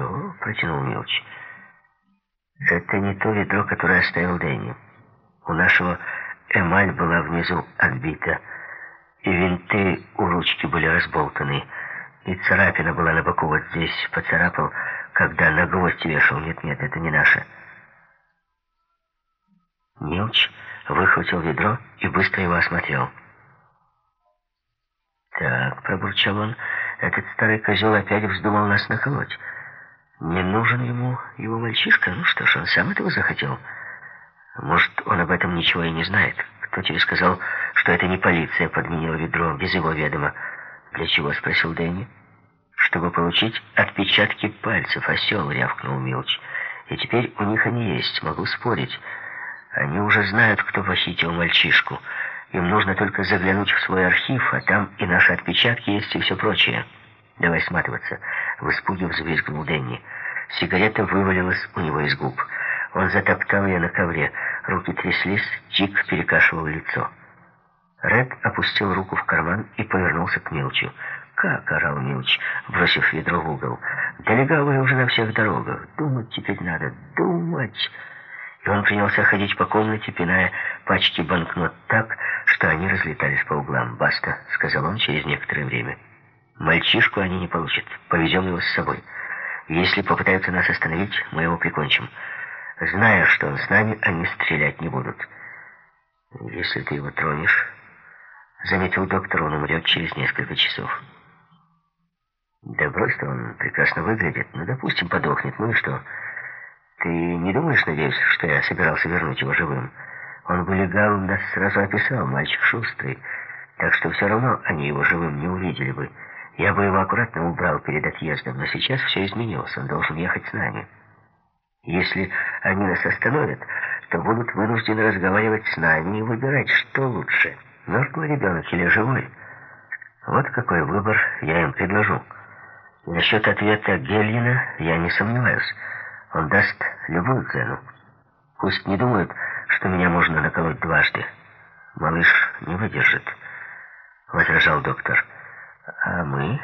«Что?» — протянул Милч. «Это не то ведро, которое оставил Дэнни. У нашего эмаль была внизу отбита, и винты у ручки были разболтаны, и царапина была на боку вот здесь, поцарапал, когда на гвоздь вешал. Нет-нет, это не наше». Милч выхватил ведро и быстро его осмотрел. «Так», — пробурчал он, — «этот старый козел опять вздумал нас наколоть. Не нужен ему его мальчишка? Ну что ж, он сам этого захотел. Может, он об этом ничего и не знает. Кто тебе сказал, что это не полиция подменила ведро без его ведома?» «Для чего?» — спросил Дэнни. «Чтобы получить отпечатки пальцев, осел», — рявкнул Милч. «И теперь у них они есть, могу спорить». Они уже знают, кто похитил мальчишку. Им нужно только заглянуть в свой архив, а там и наши отпечатки есть, и все прочее. Давай сматываться. В испуге взвизгнул Дэнни. Сигарета вывалилась у него из губ. Он затоптал ее на ковре. Руки тряслись, Чик перекашивал лицо. Ред опустил руку в карман и повернулся к Милчу. «Как?» — орал Милч, бросив ведро в угол. «Да легавые уже на всех дорогах. Думать теперь надо. Думать!» И он принялся ходить по комнате, пиная пачки банкнот так, что они разлетались по углам. «Баста», — сказал он через некоторое время. «Мальчишку они не получат. Повезем его с собой. Если попытаются нас остановить, мы его прикончим. Зная, что он с нами, они стрелять не будут. Если ты его тронешь...» Заметил доктор, он умрет через несколько часов. Да брось-то он прекрасно выглядит. Ну, допустим, подохнет. Ну и что? Ты не думаешь, надеюсь, что я собирался вернуть его живым? Он бы легавым нас сразу описал, мальчик шустрый. Так что все равно они его живым не увидели бы. Я бы его аккуратно убрал перед отъездом, но сейчас все изменилось. Он должен ехать с нами. Если они нас остановят, то будут вынуждены разговаривать с нами и выбирать, что лучше, мертвый ребенок или живой. Вот какой выбор я им предложу. И насчет ответа Гельина я не сомневаюсь. Он даст любую цену. Пусть не думают, что меня можно наколоть дважды. Малыш не выдержит, — возражал доктор. А мы?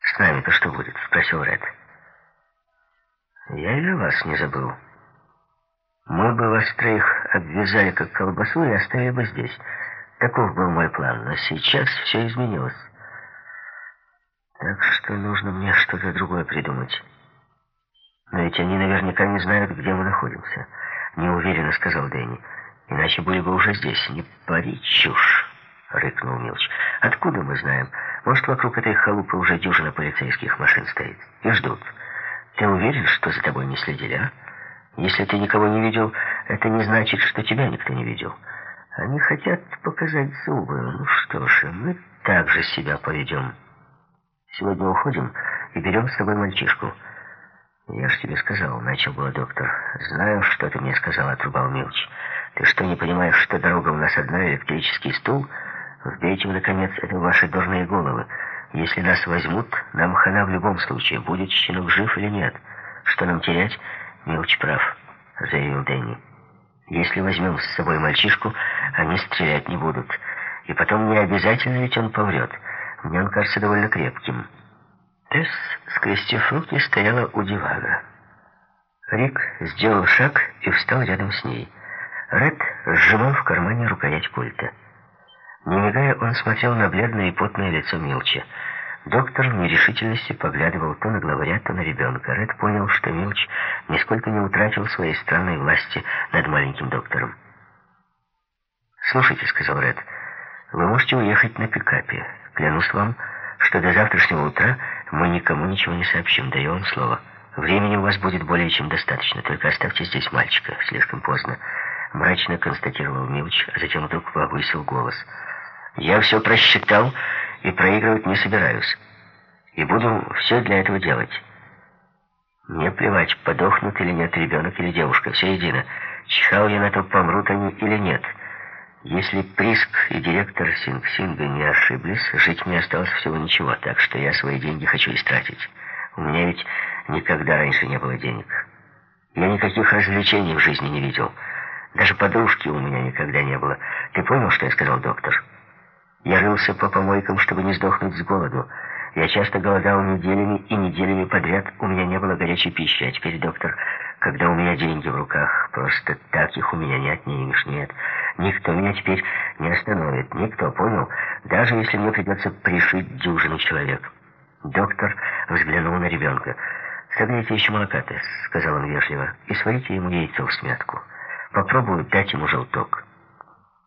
С нами-то что будет? — спросил Ред. Я и вас не забыл. Мы бы вас троих обвязали как колбасу и оставили бы здесь. Таков был мой план, но сейчас все изменилось. Так что нужно мне что-то другое придумать. «Но ведь они наверняка не знают, где мы находимся», — неуверенно сказал Дэнни. «Иначе были бы уже здесь. Не пари чушь», — рыкнул Милч. «Откуда мы знаем? Может, вокруг этой халупы уже дюжина полицейских машин стоит и ждут. Ты уверен, что за тобой не следили, а? Если ты никого не видел, это не значит, что тебя никто не видел. Они хотят показать зубы. Ну что ж, мы также себя поведем. Сегодня уходим и берем с собой мальчишку». «Я ж тебе сказал», — начал было доктор. «Знаю, что ты мне сказал», — отрубал Милч. «Ты что, не понимаешь, что дорога у нас одна, электрический стул? Вбейте вы, наконец, это ваши дурные головы. Если нас возьмут, нам хана в любом случае, будет щенок жив или нет. Что нам терять?» «Милч прав», — заявил Дэнни. «Если возьмем с собой мальчишку, они стрелять не будут. И потом не обязательно ведь он помрет. Мне он кажется довольно крепким». Тесс, скрестив руки, стояла у дивана. Рик сделал шаг и встал рядом с ней. Ред сжимал в кармане рукоять пульта. Не мигая, он смотрел на бледное и потное лицо Милча. Доктор в нерешительности поглядывал то на главаря, то на ребенка. Ред понял, что Милч нисколько не утратил своей странной власти над маленьким доктором. «Слушайте», — сказал Ред, — «вы можете уехать на пикапе. Клянусь вам, что до завтрашнего утра мы никому ничего не сообщим, даю вам слово. Времени у вас будет более чем достаточно, только оставьте здесь мальчика. Слишком поздно. Мрачно констатировал Милч, а затем вдруг повысил голос. Я все просчитал и проигрывать не собираюсь. И буду все для этого делать. Мне плевать, подохнут или нет ребенок или девушка, все едино. Чихал я на то, помрут они или нет. Если Приск и директор Синг-Синга не ошиблись, жить мне осталось всего ничего, так что я свои деньги хочу истратить. У меня ведь никогда раньше не было денег. Я никаких развлечений в жизни не видел. Даже подружки у меня никогда не было. Ты понял, что я сказал, доктор? Я рылся по помойкам, чтобы не сдохнуть с голоду. Я часто голодал неделями, и неделями подряд у меня не было горячей пищи. А теперь, доктор, когда у меня деньги в руках, просто так их у меня не отнимешь, нет. Никто меня теперь не остановит, никто, понял? Даже если мне придется пришить дюжину человек. Доктор взглянул на ребенка. «Согрейте еще молока-то», — сказал он вежливо, — «и сварите ему яйцо в смятку. Попробую дать ему желток».